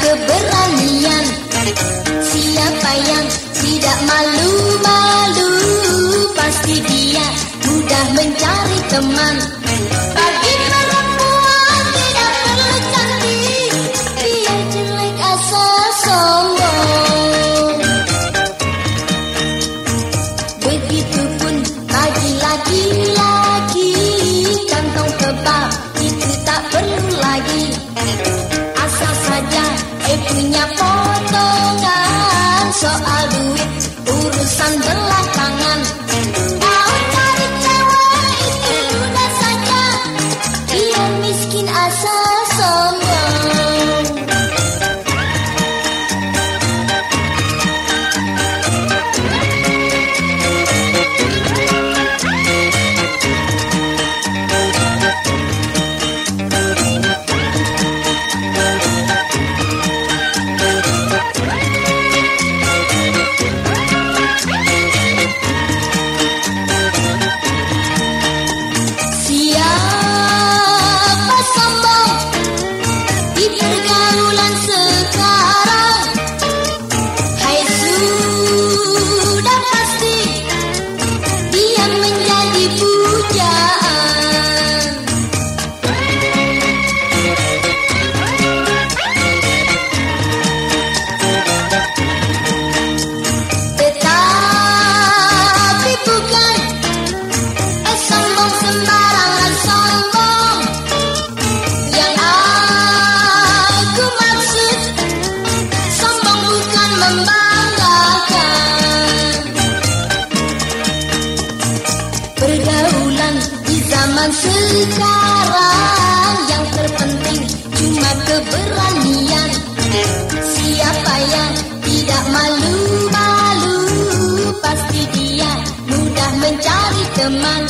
keberanian. Siapa yang tidak malu-malu Pasti dia mudah mencari teman. Bagi perempuan tidak perlu cantik Biar jelek asal sombong. Begitupun lagi-lagi 야. Zaman sekarang Yang terpenting cuma keberanian. Siapa yang tidak malu-malu Pasti dia mudah mencari teman